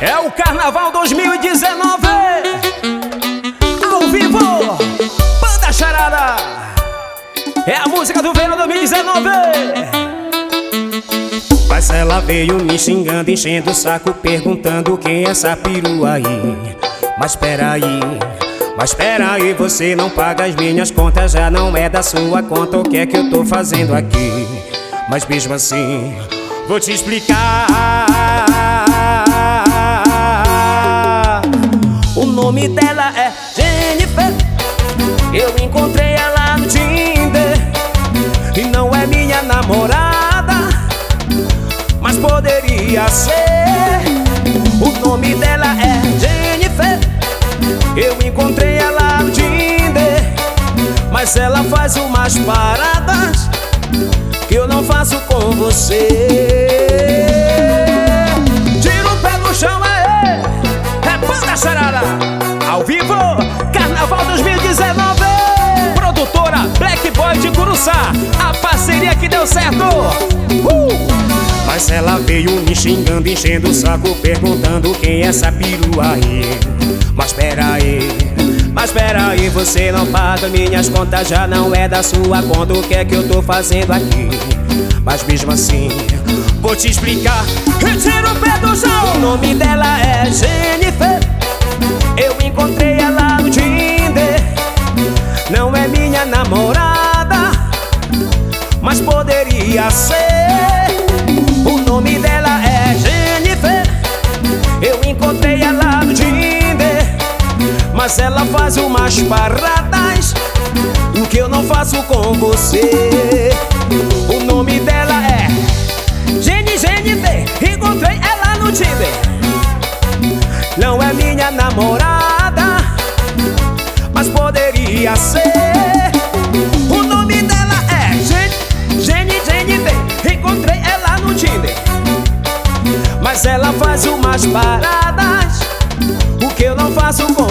É o Carnaval 2019 Ao vivo Banda Charada. É a música do verão 2019 Mas ela veio me xingando, enchendo o saco Perguntando quem é essa perua aí. Mas peraí mas peraí, você não paga as minhas contas Já não é da sua conta O que é que eu tô fazendo aqui? Mas mesmo assim, vou te explicar Eu encontrei ela no Tinder. E não é minha namorada Mas poderia ser. O nome dela é Jennifer. Eu encontrei ela no Tinder Mas ela faz umas paradas Que eu não faço com você Ela veio me xingando, enchendo o saco Perguntando quem é essa perua aí. Mas peraí, mas peraí Você não paga minhas contas, já não é da sua conta O que é que eu tô fazendo aqui? Mas mesmo assim, vou te explicar. Retira o pé do chão. O nome dela é Jennifer. Eu encontrei ela no Tinder. Não é minha namorada Mas poderia ser faz umas paradas O que eu não faço com você O nome dela é Jenny Jennifer Encontrei ela no Tinder não é minha namorada, mas poderia ser. O nome dela é Jenny, B. Encontrei ela no Tinder, mas ela faz umas paradas, o que eu não faço com